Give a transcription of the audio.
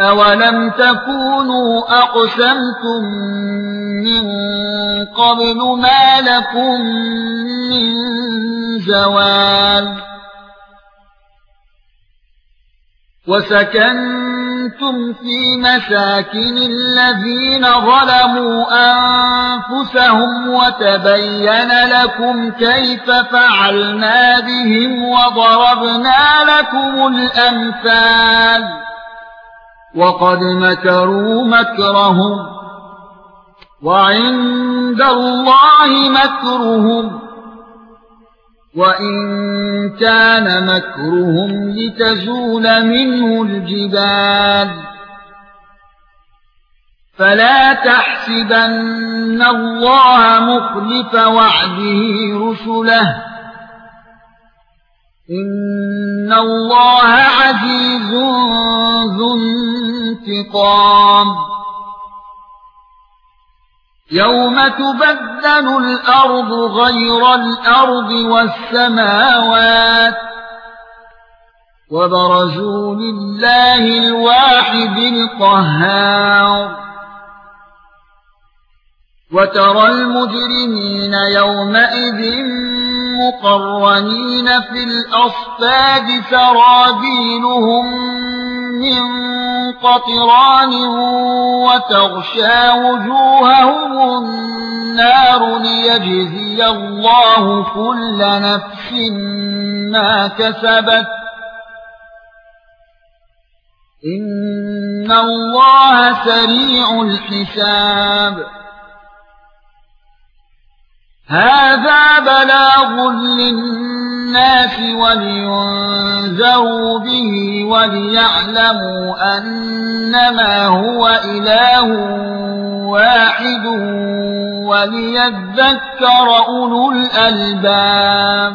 أَوَلَمْ تَكُونُوا أَقْسَمْتُمْ مِنْ قَبْلُ مَا لَكُمْ مِنْ زَوَالٍ وَسَكَنْتُمْ فِي مَسَاكِنِ الَّذِينَ ظَلَمُوا أَنفُسَهُمْ وَتَبَيَّنَ لَكُمْ كَيْفَ فَعَلْنَا بِهِمْ وَضَرَبْنَا لَكُمُ الْأَمْثَالَ وقد مكروا مكرهم وعند الله مكرهم وإن كان مكرهم لتزول منه الجبال فلا تحسبن الله مخلف وعده رسله إن الله عزيز ذو انتقام. يوم تبدل الأرض غير الأرض والسماوات وبرزوا لله الواحد القهار. وترى المجرمين يومئذ مقرنين في الأصفاد سرابيلهم قطران وتغشى وجوههم النار ليجزي الله كل نفس ما كسبت. إن الله سريع الحساب. هذا بلاغ للناس ولينذروا به وليعلموا أنما هو إله واحد وليذكر أولو الألباب.